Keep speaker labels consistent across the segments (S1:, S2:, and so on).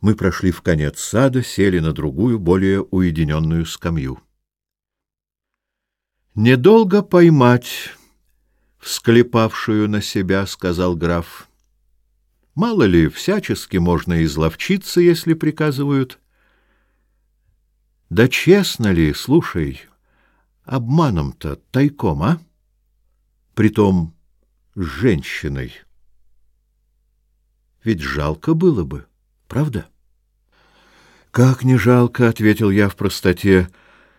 S1: мы прошли в конец сада, сели на другую, более уединенную скамью. «Недолго поймать всклепавшую на себя», — сказал граф. «Мало ли, всячески можно изловчиться, если приказывают». «Да честно ли, слушай, обманом-то, тайком, а? Притом с женщиной. Ведь жалко было бы» правда? Как не жалко, ответил я в простоте.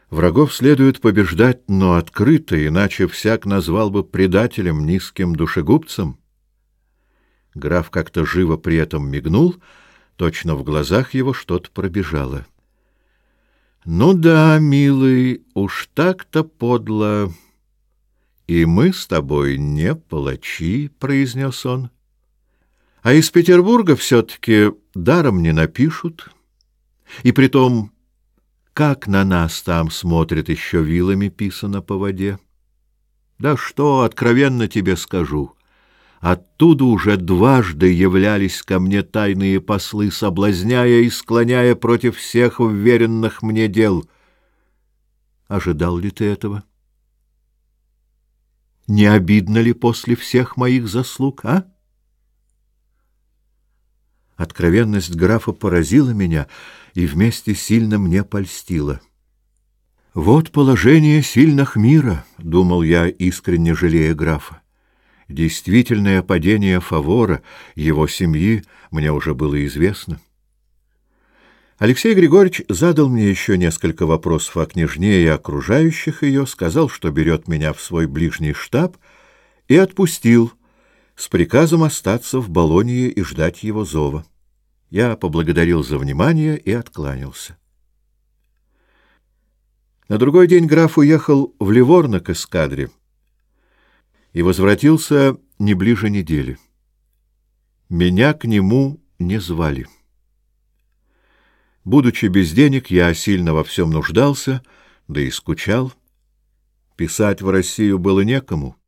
S1: Врагов следует побеждать, но открыто, иначе всяк назвал бы предателем, низким душегубцем. Граф как-то живо при этом мигнул, точно в глазах его что-то пробежало. Ну да, милый, уж так-то подло. И мы с тобой не палачи, произнес он. А из Петербурга все-таки даром не напишут. И при том, как на нас там смотрят еще вилами писано по воде. Да что, откровенно тебе скажу, оттуда уже дважды являлись ко мне тайные послы, соблазняя и склоняя против всех уверенных мне дел. Ожидал ли ты этого? Не обидно ли после всех моих заслуг, а? — Откровенность графа поразила меня и вместе сильно мне польстила. «Вот положение сильных мира», — думал я, искренне жалея графа. Действительное падение Фавора, его семьи, мне уже было известно. Алексей Григорьевич задал мне еще несколько вопросов о княжне и окружающих ее, сказал, что берет меня в свой ближний штаб, и отпустил — с приказом остаться в Болонье и ждать его зова. Я поблагодарил за внимание и откланялся. На другой день граф уехал в Ливорно к эскадре и возвратился не ближе недели. Меня к нему не звали. Будучи без денег, я сильно во всем нуждался, да и скучал. Писать в Россию было некому —